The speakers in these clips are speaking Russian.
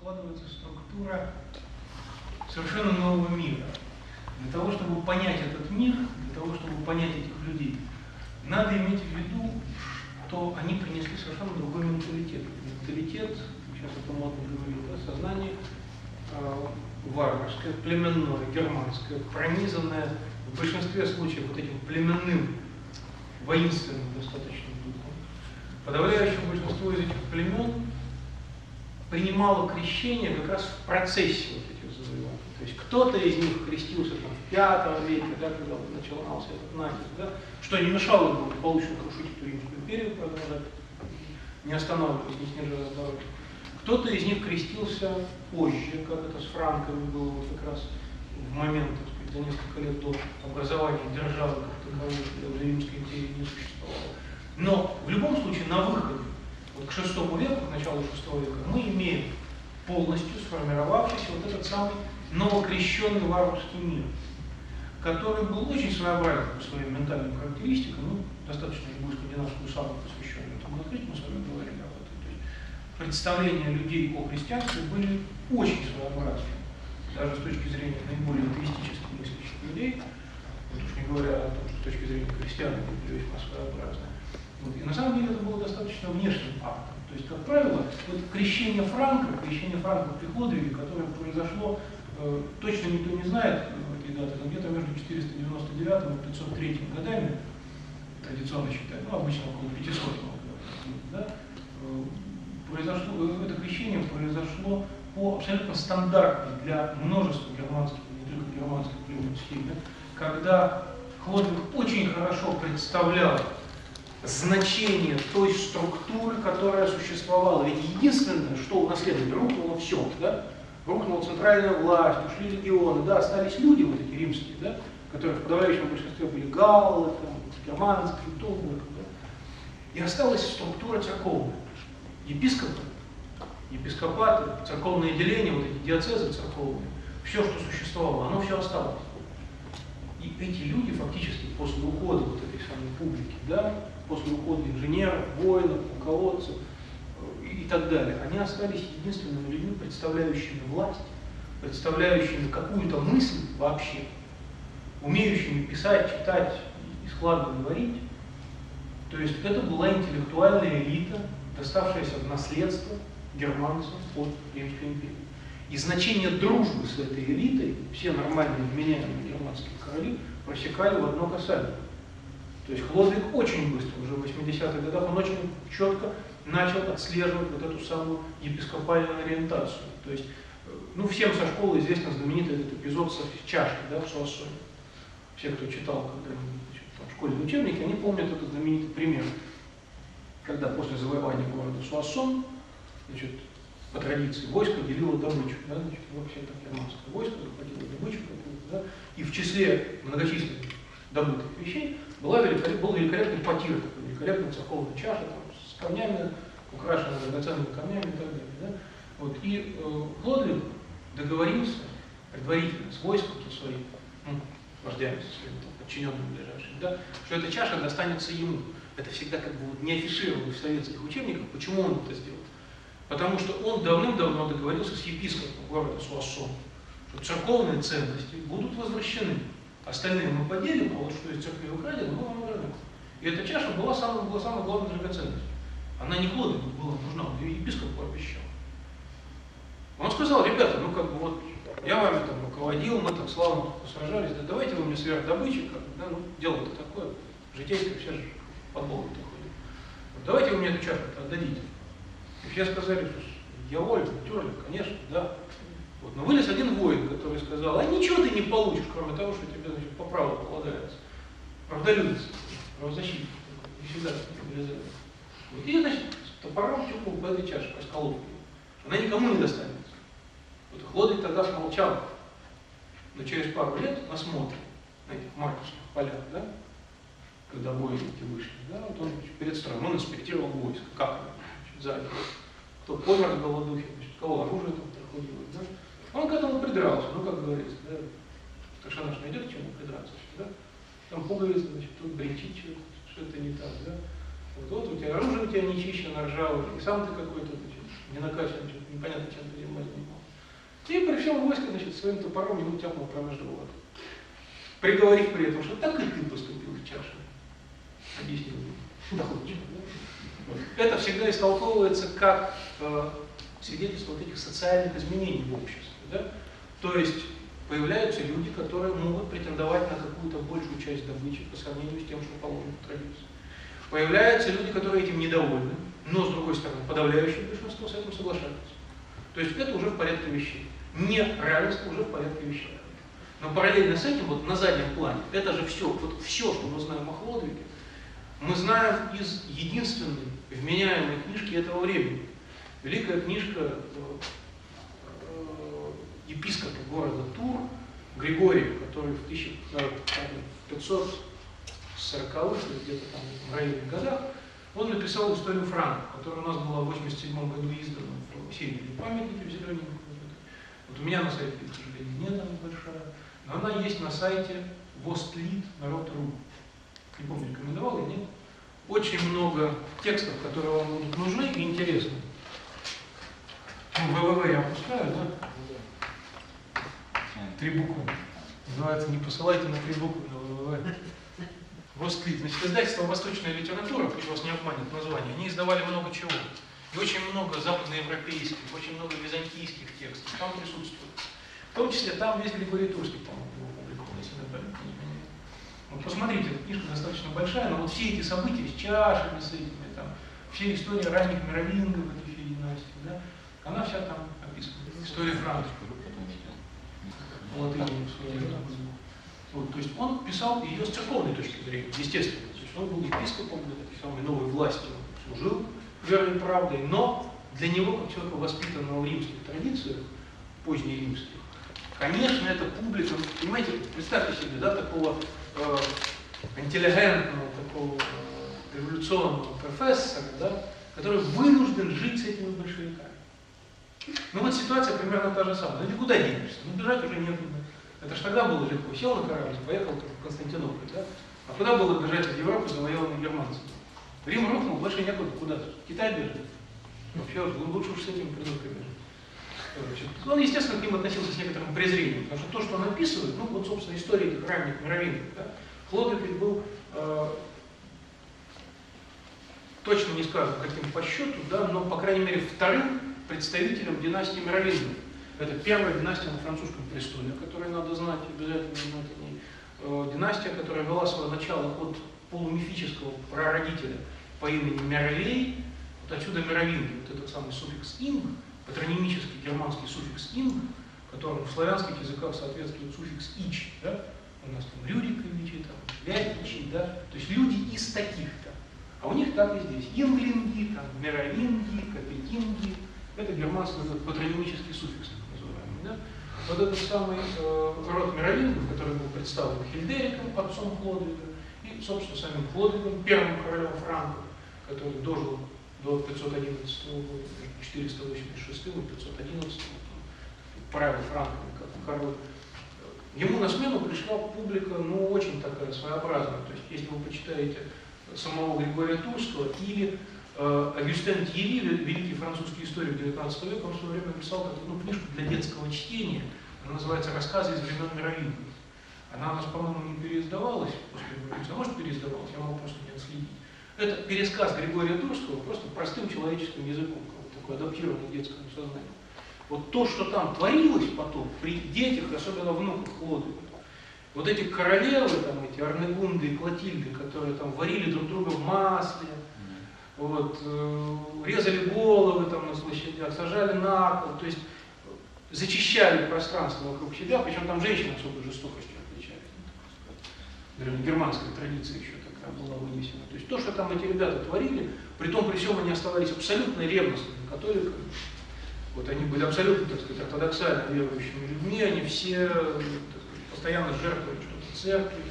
складывается структура совершенно нового мира. Для того, чтобы понять этот мир, для того, чтобы понять этих людей, надо иметь в виду, что они принесли совершенно другой менталитет. Менталитет, сейчас это модно говорить, да, сознание э, варварское, племенное, германское, пронизанное в большинстве случаев вот этим племенным, воинственным достаточно духом. Подавляющее большинство из этих племен принимало крещение как раз в процессе вот этих завоеваний. То есть кто-то из них крестился там, в пятом веке, да, когда начинался этот натиск, да, что не мешало ему получше крушить эту Римскую империю, продолжать, не останавливаясь, не снижая обороты. Кто-то из них крестился позже, как это с Франками было вот как раз в момент, так сказать, за несколько лет до образования державы как таковой, когда Римской империи не существовало. Но в любом случае на выходе вот к шестому веку, к началу шестого века, мы имеем полностью сформировавшийся вот этот самый новокрещенный варварский мир, который был очень своеобразен по своим ментальным характеристикам, ну, достаточно любую скандинавскую сагу, посвященную этому открыть, мы с вами говорили об этом. То есть представления людей о христианстве были очень своеобразны, даже с точки зрения наиболее атеистически мыслящих людей, вот уж не говоря о том, что с точки зрения христиан были весьма своеобразны. На самом деле это было достаточно внешним актом. То есть, как правило, вот крещение Франка, крещение Франка при Хлодвиге, которое произошло, э, точно никто не знает э, этой даты, но где-то между 499 и 503 годами, традиционно считают, ну, обычно около 500 года, да, э, произошло, э, это крещение произошло по абсолютно стандартной для множества германских, не только германских племен схеме, когда Хлодвиг очень хорошо представлял значение той структуры, которая существовала. Ведь единственное, что унаследовали, рухнуло все, да? рухнула центральная власть, ушли легионы, да, остались люди вот эти римские, да, которые в подавляющем большинстве были галлы, там, германские, толбы, да? и осталась структура церковная. Епископы, епископаты, церковные деления, вот эти диацезы церковные, все, что существовало, оно все осталось. И эти люди фактически после ухода вот этой самой публики, да, после ухода инженеров, воинов, полководцев э, и, так далее, они остались единственными людьми, представляющими власть, представляющими какую-то мысль вообще, умеющими писать, читать и складно говорить. То есть это была интеллектуальная элита, доставшаяся в наследство германцев от Римской империи. И значение дружбы с этой элитой все нормальные вменяемые германские короли просекали в одно касание. То есть Хлодвиг очень быстро, уже в 80-х годах, он очень четко начал отслеживать вот эту самую епископальную ориентацию. То есть, э, ну, всем со школы известен знаменитый этот эпизод с чашкой, да, в Суассоне. Все, кто читал когда-нибудь в школьные учебники, они помнят этот знаменитый пример. Когда после завоевания города Суассон, значит, по традиции войско делило добычу, да, значит, вообще там германское войско захватило добычу да, и в числе многочисленных добытых вещей была великолеп, был великолепный потир, такой великолепная церковная чаша там, с камнями, украшенная драгоценными камнями и так далее. Да? Вот, и э, Хлодвиг договорился предварительно с войском со своим, ну, вождями, со своими там, подчиненными ближайшими, да, что эта чаша достанется ему. Это всегда как бы не афишировалось в советских учебниках, почему он это сделал. Потому что он давным-давно договорился с епископом города Суассон, что церковные ценности будут возвращены. Остальные мы поделим, а вот что из церкви украдено, мы вам вернем. И эта чаша была самой, была самой главной драгоценностью. Она не Хлодвигу была нужна, ее епископу пообещал. Он сказал, ребята, ну как бы вот, я вами там руководил, мы так славно сражались, да давайте вы мне сверх добычи, как да, ну дело-то такое, житейское, все же под Богом ходит. Вот, давайте вы мне эту чашу отдадите. И все сказали, что я волен, терли, конечно, да. Вот, но вылез один воин, который сказал, а ничего ты не получишь, кроме того, что тебе значит, по праву полагается. Правдолюбец, правозащитник, не всегда влезает. Вот, и, значит, топором тюкнул по этой чаше, по сколовке. Она никому не достанется. Вот Хлодвиг тогда смолчал. Но через пару лет на смотре, на этих маркерских полях, да, когда эти вышли, да, вот он перед строем, он инспектировал войско, как оно, сзади. Кто помер в голодухе, значит, кого оружие там проходило, да. Он к этому придрался, ну, как говорится, да, старшина же найдет к чему придраться, да. Там пуговица, значит, тут бренчит что-то, не так, да. Вот, вот у тебя оружие у тебя не чищено, ржавое, и сам ты какой-то, значит, не накачан, непонятно, чем ты занимаешься. И пришел войско, значит, своим топором ему тяпнул промеж живот. Приговорив при этом, что так и ты поступил в чаше. Объяснил ему. Это всегда истолковывается как э, свидетельство вот этих социальных изменений в обществе. Да? То есть появляются люди, которые могут претендовать на какую-то большую часть добычи по сравнению с тем, что положено в традиции. Появляются люди, которые этим недовольны, но, с другой стороны, подавляющее большинство с этим соглашается. То есть это уже в порядке вещей. Неравенство уже в порядке вещей. Но параллельно с этим, вот на заднем плане, это же все, вот все, что мы знаем о Хлодвиге, мы знаем из единственной вменяемой книжки этого времени. Великая книжка э, епископа города Тур Григория, который в 1540-х где-то там в районе годах, он написал историю Франка, которая у нас была в 87 году издана в серии памятники в зелененьком. Вот у меня на сайте, к сожалению, нет, она большая, но она есть на сайте Востлит народ.ру. Не помню, рекомендовал или нет. Очень много текстов, которые вам будут нужны и интересны. Ну, ВВВ я опускаю, да? Три буквы. Называется «Не посылайте на три буквы на ВВВ». Восклик. Значит, издательство «Восточная литература», пусть вас не обманет название, они издавали много чего. И очень много западноевропейских, очень много византийских текстов там присутствует. В том числе там весь Григорий Турский, по-моему, опубликован, если я правильно. Вот посмотрите, книжка достаточно большая, но вот все эти события с чашами, с этими, там, все истории ранних мировингов, этой всей династии, да, она вся там описана. История Франции. Именно, вот, то есть он писал ее с церковной точки зрения, естественно. То есть он был епископом этой самой новой власти, он служил верной правдой, но для него, как человека, воспитанного в римских традициях, позднеримских, конечно, это публика, понимаете, представьте себе, да, такого э, интеллигентного, такого э, революционного профессора, да, который вынужден жить с этими большевиками. Ну вот ситуация примерно та же самая. Ну никуда денешься, ну бежать уже некуда. Это ж тогда было легко. Сел на корабль, поехал в Константинополь, да? А куда было бежать из Европы, завоеванной германцами? Рим рухнул, больше некуда. Куда? Китай бежит. Вообще лучше уж с этим придурками бежать. Он, естественно, к ним относился с некоторым презрением, потому что то, что он описывает, ну вот, собственно, история этих ранних мировинок, да? Ведь был, э, точно не скажу, каким по счету, да, но, по крайней мере, вторым представителем династии мировингов. Это первая династия на французском престоле, которую надо знать, обязательно знать о. Э, династия, которая вела свое начало от полумифического прародителя по имени Мерлей, вот отсюда мировинги, вот этот самый суффикс «инг», патронимический германский суффикс «инг», которому в славянских языках соответствует суффикс «ич», да? у нас там Рюриковичи, там, Вятичи, да? то есть люди из таких-то. А у них так и здесь. Инглинги, там, Мировинги, Капетинги. Это германский этот патронимический суффикс да? Вот этот самый э, род мировингов, который был представлен Хильдериком, отцом Хлодвига, и, собственно, самим Хлодвигом, первым королем Франков, который дожил до 511 года, 486 и 511, правил Франками как король. Ему на смену пришла публика, ну, очень такая своеобразная. То есть, если вы почитаете самого Григория Турского или Агюстен Тьерри, великий французский историк 19 века, он в свое время написал ну, книжку для детского чтения, она называется «Рассказы из времен мировингов». Она у нас, по-моему, не переиздавалась после революции, а может переиздавалась, я могу просто не отследить. Это пересказ Григория Турского просто простым человеческим языком, такой адаптированный детскому сознанию. Вот то, что там творилось потом, при детях, особенно внуках Лодвига, вот эти королевы, там эти Арнегунды и Клотильды, которые там варили друг друга в масле, вот, э, резали головы там на площадях, сажали на пол, то есть зачищали пространство вокруг себя, причем там женщины особой жестокостью отличались. Германская традиция еще такая была вынесена. То есть то, что там эти ребята творили, при том при всем они оставались абсолютно ревностными католиками. Вот они были абсолютно, так сказать, ортодоксально верующими людьми, они все сказать, постоянно жертвовали что-то церкви,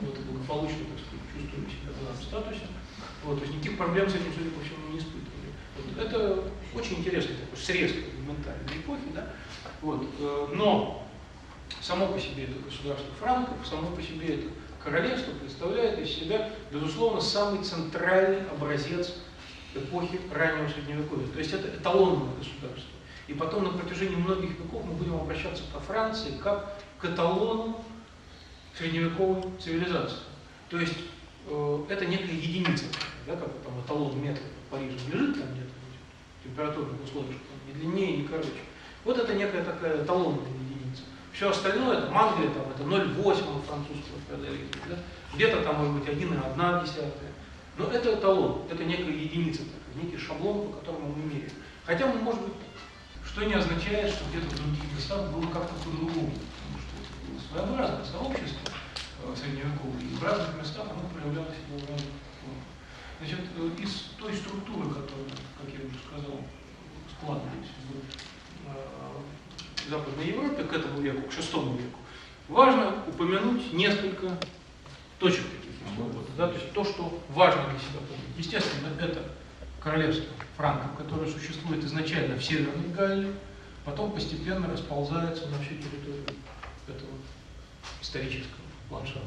вот, благополучно, так сказать, чувствовали себя в статусе. Вот, то есть никаких проблем с этим, судя по всему, не испытывали. Вот, это очень интересный такой срез ментальной эпохи, да? Вот, э, но само по себе это государство франков, само по себе это королевство представляет из себя, безусловно, самый центральный образец эпохи раннего Средневековья. То есть это эталонное государство. И потом на протяжении многих веков мы будем обращаться ко Франции как к эталону средневековой цивилизации. То есть это некая единица, да, как там эталон метра в Париже лежит там где-то температурных условиях, не длиннее, не короче. Вот это некая такая эталонная единица. Все остальное, это Англия, там, это 0,8 французского феодализма, да? где-то там может быть 1,1 десятая. Но это эталон, это некая единица, такая, некий шаблон, по которому мы меряем. Хотя мы, может быть, что не означает, что где-то в других местах было как-то по-другому. Потому что это было своеобразное сообщество средневековое, и в разных местах оно проявляло себя в разных формах. Значит, э, из той структуры, которая, как я уже сказал, складывалась в э, Западной Европе к этому веку, к шестому веку, важно упомянуть несколько точек таких, да, то есть то, что важно для себя помнить. Естественно, это королевство франков, которое существует изначально в Северной Галлии, потом постепенно расползается на всю территорию этого исторического ландшафта.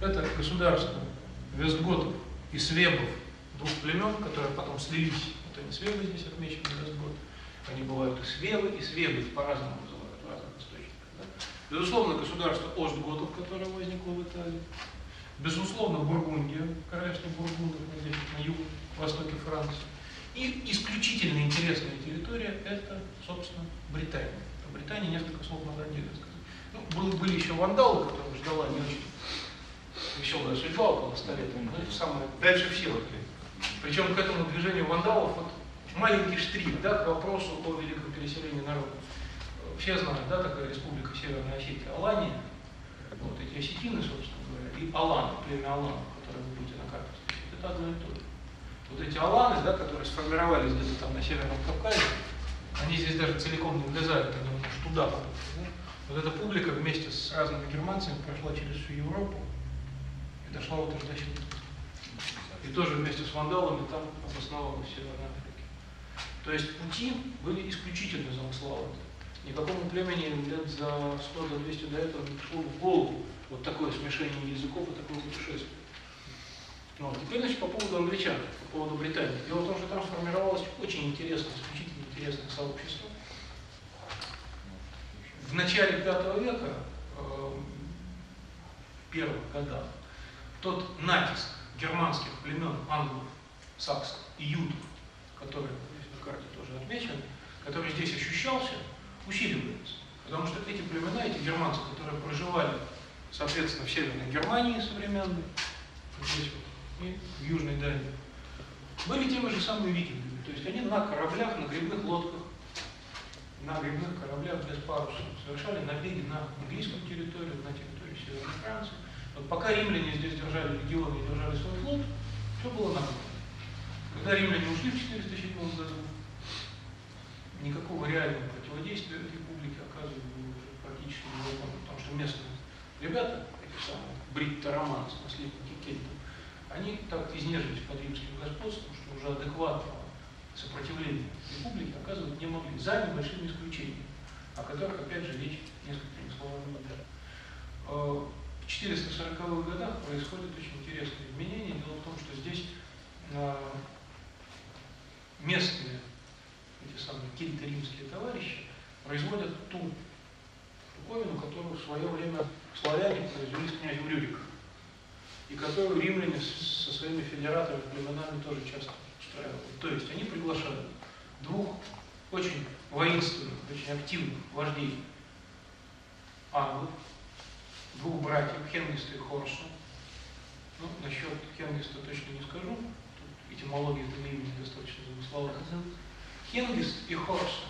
Да? Это государство вестготов и свебов, двух племен, которые потом слились. Вот они свебы здесь отмечены, вестгот. Они бывают и свебы, и свебы по-разному называют в разных источниках. Да? Безусловно, государство Остготов, которое возникло в Италии. Безусловно, Бургундия, королевство Бургундов, здесь на юг, востоке Франции. И исключительно интересная территория – это, собственно, Британия. О Британии несколько слов надо отдельно сказать. Ну, были, были еще вандалы, которые ждала не очень веселая судьба около столетия, но это самое дальше всего. Причем к этому движению вандалов вот маленький штрих да, к вопросу о великом переселении народа. Все знают, да, такая республика Северная Осетия, Алания, вот эти осетины, собственно говоря, и Алан, племя Алан, которое вы видите на карте, это одно и то же. Вот эти Аланы, да, которые сформировались где-то там на Северном Кавказе, они здесь даже целиком не влезают, они аж туда да? Вот эта публика вместе с разными германцами прошла через всю Европу и дошла вот до сюда. И тоже вместе с вандалами там обосновалась в Северной Африке. То есть пути были исключительно замысловаты. Никакому племени лет за 100, за 200 до этого не пришло в голову вот такое смешение языков и такое путешествие. Ну, теперь, значит, по поводу англичан, по поводу Британии. Дело в том, что там сформировалось очень интересное, исключительно интересное сообщество. В начале V века, э, в первых годах, тот натиск германских племен, англов, саксов и ютов, который на карте тоже отмечен, который здесь ощущался, усиливается. Потому что эти племена, эти германцы, которые проживали, соответственно, в Северной Германии современной, здесь вот, и в Южной Дании, были теми же самыми викингами. То есть они на кораблях, на грибных лодках, на грибных кораблях без паруса совершали набеги на английскую территорию, на территорию Северной Франции. Вот пока римляне здесь держали легионы и держали свой флот, все было нормально. Когда римляне ушли в 407 году, никакого реального противодействия этой публике оказывать было уже практически невозможно, потому что местные ребята, эти самые бритто-романцы, наследники кельтов, они так изнежились под римским господством, что уже адекватного сопротивления оказывать не могли, за небольшими исключениями, о которых, опять же, речь несколькими словами идет. Э, в 440-х годах происходит очень интересное изменение. Дело в том, что здесь э, местные эти самые кельто-римские товарищи производят ту штуковину, которую в свое время славяне произвели с князем Рюриком, и которую римляне со своими федераторами, племенами тоже часто устраивают. То есть они приглашают двух очень воинственных, очень активных вождей англов, двух братьев, Хенгиста и Хорса. Ну, насчет Хенгиста точно не скажу, тут этимология этого имени достаточно замысловая. Хенгист и Хорс.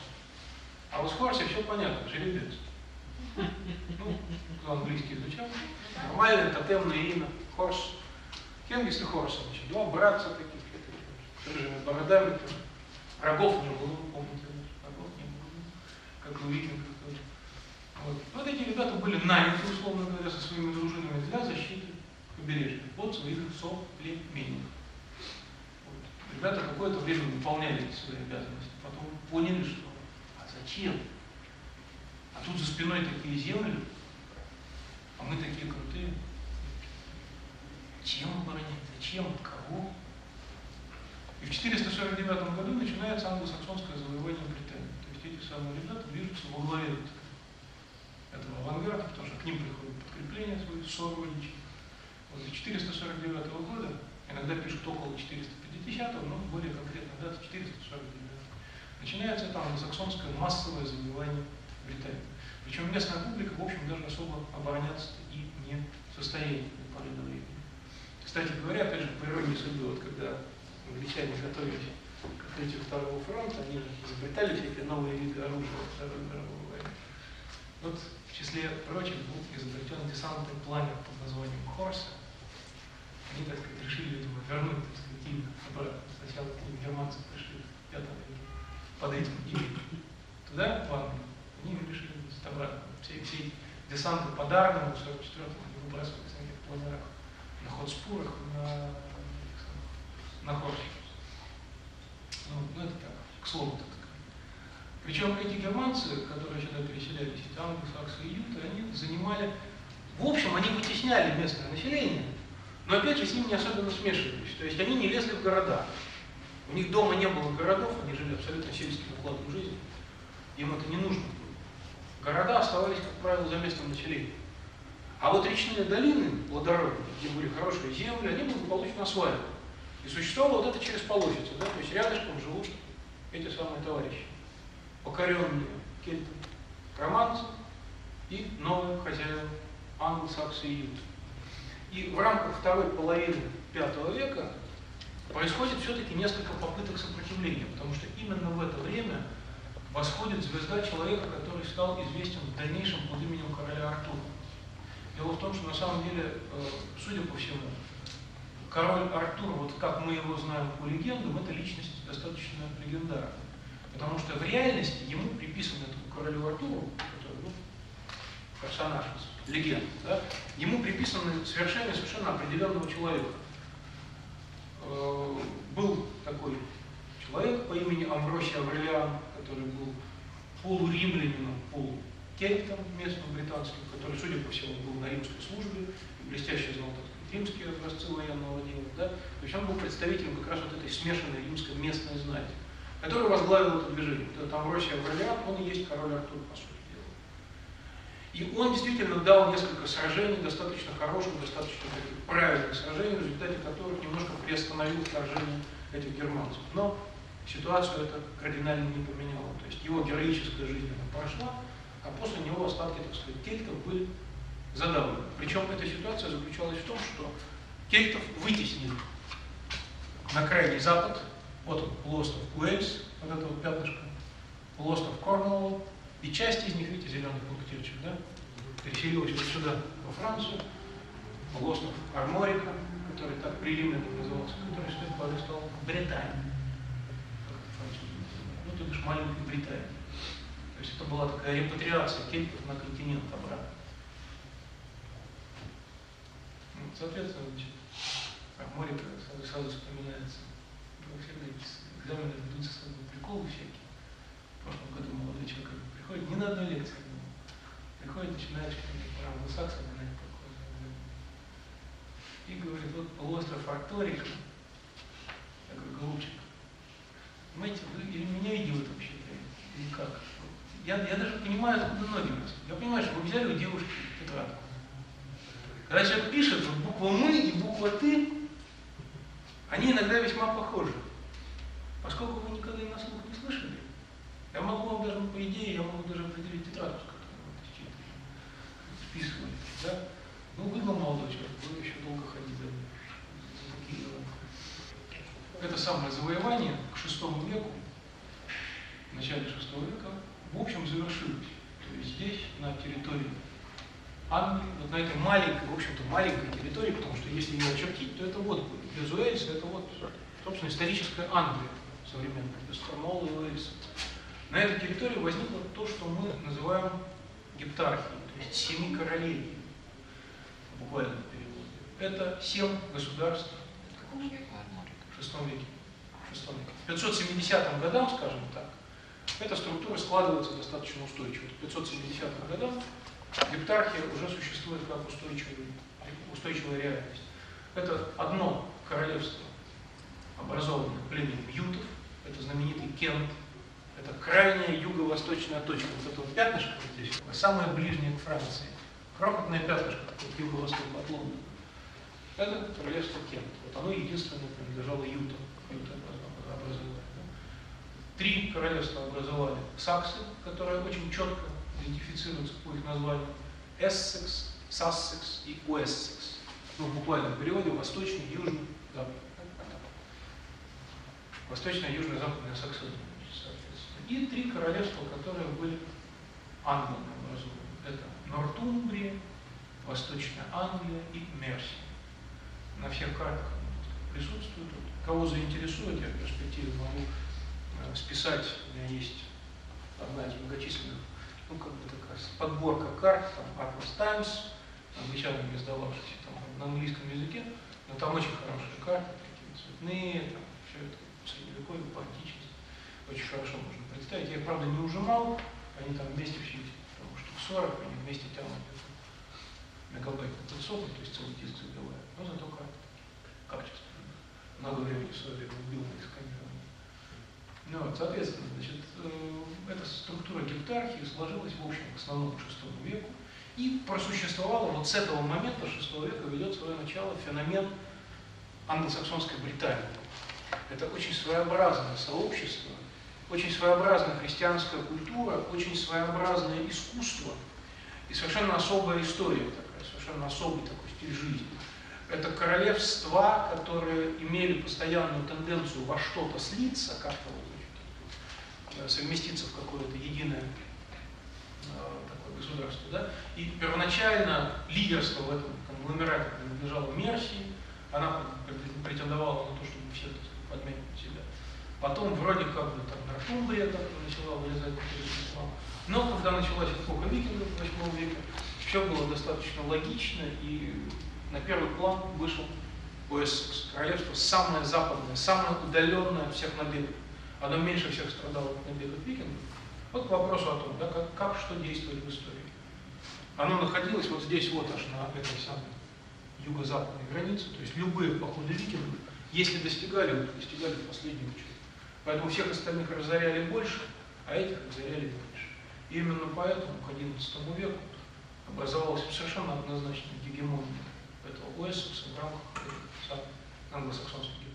А вот с Хорсе все понятно, жеребец. Ну, кто английский изучал. Нормальное тотемное имя. Хорс. Хенгист и Хорс, значит, два братца таких, с рыжими бородами. Рогов не было, помните, как у викингов тоже. Вот. вот эти ребята были наняты, условно говоря, со своими дружинами для защиты побережья от своих соплеменников. Ребята какое-то время выполняли свои обязанности, потом поняли, что а зачем? А тут за спиной такие земли, а мы такие крутые. Зачем оборонять? Зачем? Кого? И в 449 году начинается англосаксонское завоевание Британии. То есть эти самые ребята движутся во главе этого авангарда, потому что к ним приходят подкрепления свои, сородичи. Вот с 449 года, иногда пишут около 450, но более конкретно дата 449. Начинается это англосаксонское массовое завоевание Британии. Причем местная публика, в общем, даже особо обороняться и не в состоянии до времени. Кстати говоря, опять же, по иронии судьбы, вот когда англичане готовились к открытию Второго фронта, они же изобретали всякие новые виды оружия Второй мировой войны. Вот в числе прочих был изобретен десантный планер под названием Хорса. Они, так сказать, решили, видимо, вернуть, так сказать, имя обратно. Сначала к ним германцы пришли пятом веке под этим именем. Туда, в Англию, они решили обратно. Все, все десанты по Даргану в 44-м они выбрасывались на этих планерах, на ходспурах, на на Хорсе. Это так, к слову так сказать. Причем эти германцы, которые сюда переселялись, эти англосаксы и юты, они занимали, в общем, они вытесняли местное население, но опять же с ним не особенно смешивались. То есть они не лезли в города. У них дома не было городов, они жили абсолютно сельским укладом жизни. Им это не нужно было. Города оставались, как правило, за местным населением. А вот речные долины, плодородные, где были хорошие земли, они благополучно осваивали. И существовало вот это через полосицу, да, то есть рядышком живут эти самые товарищи, покоренные кельтами, романцы и новые хозяева англосаксы и ют. И в рамках второй половины V века происходит все-таки несколько попыток сопротивления, потому что именно в это время восходит звезда человека, который стал известен в дальнейшем под именем короля Артура. Дело в том, что на самом деле, э, судя по всему, король Артур, вот как мы его знаем по легендам, это личность достаточно легендарная. Потому что в реальности ему приписан этому королю Артуру, который, ну, персонаж, легенда, да, ему приписаны совершенно совершенно определенного человека. Э, был такой человек по имени Амбросий Аврелиан, который был полуримлянином, полукельтом местным британским, который, судя по всему, был на римской службе блестяще знал, так римские образцы военного дела, да? то есть он был представителем как раз вот этой смешанной римской местной знати, который возглавил это движение. Вот этот Амвросий Аврелиан, он и есть король Артур, по сути дела. И он действительно дал несколько сражений, достаточно хороших, достаточно таких правильных сражений, в результате которых немножко приостановил вторжение этих германцев. Но ситуацию это кардинально не поменяло. То есть его героическая жизнь прошла, а после него остатки, так сказать, кельтов были задавлена. Причем эта ситуация заключалась в том, что кельтов вытеснили на крайний запад, вот он, полуостров Уэльс, вот это вот пятнышко, полуостров Корнуолл, и часть из них, видите, зеленый пунктирчик, да, переселилась вот сюда, во Францию, полуостров Арморика, который так прилименно назывался, который стоит по адресу Британия. Ну, то бишь маленькая Британия. То есть это была такая репатриация кельтов на континент обратно. Соответственно, значит, море сразу, сразу вспоминается. Всегда экзамены ведутся с приколы всякие. В прошлом году молодой человек приходит, не на одной лекции был. Приходит, начинает что-то про англосаксов, и говорит, вот полуостров Аркторика, такой голубчик. Понимаете, вы или меня идиотом считаете, или как? Я, я даже понимаю, откуда ноги растут. Я понимаю, что вы взяли у девушки тетрадку. Когда человек пишет, вот буква «мы» и буква «ты», они иногда весьма похожи. Поскольку вы никогда их на слух не слышали, я могу вам даже, по идее, я могу даже определить тетрадку, с которой вы списывали. Да? Ну, вы молодой человек, вы еще долго ходить дела. Это самое завоевание к шестому веку, в начале шестого века, в общем, завершилось. То есть здесь, на территории Англии, вот на этой маленькой, в общем-то, маленькой территории, потому что если ее очертить, то это вот без Уэльса, это вот, собственно, историческая Англия современная, без Корнуолла и Уэльса. На этой территории возникло то, что мы называем гептархией, то есть семи королей, буквально переводе. Это семь государств в шестом веке. В шестом веке. В 570 годам, скажем так, эта структура складывается достаточно устойчиво. В 570 годам Гептархия уже существует как устойчивая, реальность. Это одно королевство, образованное племенем ютов, это знаменитый Кент, это крайняя юго-восточная точка, вот это вот пятнышко вот здесь, самое ближнее к Франции, крохотное пятнышко, вот юго-восток от Лондона. Это королевство Кент. Вот оно единственное принадлежало Ютам. Юта образовали. Три королевства образовали саксы, которые очень четко идентифицируются по их названию. Эссекс, Сассекс и Уэссекс. Ну, в буквальном переводе восточный, южный, западный. Восточная, южная, западная Саксония. И три королевства, которые были англами образованы. Это Нортумбрия, Восточная Англия и Мерсия. На всех картах присутствуют. Кого заинтересует, я в перспективе могу э, списать, у меня есть одна из многочисленных, ну как бы такая подборка карт, там Atlas Times, англичанами издававшихся там на английском языке, но там очень хорошие карты, такие цветные, там все это средневековье, по античности. Очень хорошо можно представить. Я, правда, не ужимал, они там вместе все потому что 40, они вместе тянут мегабайт на 500, то есть целый диск забивают. Но зато как качественно много времени в свое время убил на их вот, соответственно, значит, э, эта структура гептархии сложилась, в общем, к основному VI веку, и просуществовала вот с этого момента VI века ведет свое начало феномен англосаксонской Британии. Это очень своеобразное сообщество, очень своеобразная христианская культура, очень своеобразное искусство и совершенно особая история такая, совершенно особый такой стиль жизни это королевства, которые имели постоянную тенденцию во что-то слиться, как-то вот, совместиться в какое-то единое э, такое государство. Да? И первоначально лидерство в этом конгломерате принадлежало Мерсии, она претендовала на то, чтобы все подметить себя. Потом вроде как бы там Нортумбрия как-то начала вылезать ислам. Но когда началась эпоха викингов в 8 веке, все было достаточно логично и на первый план вышел Уэссекс, королевство самое западное, самое удаленное от всех набегов. Оно меньше всех страдало от набегов викингов. Вот к вопросу о том, да, как, как что действует в истории. Оно находилось вот здесь, вот аж на этой самой юго-западной границе, то есть любые походы викингов, если достигали, вот достигали в последнюю очередь. Поэтому всех остальных разоряли больше, а этих разоряли меньше. И именно поэтому к XI веку образовалась совершенно однозначная гегемония этого Уэссекса в рамках англосаксонских гектаров.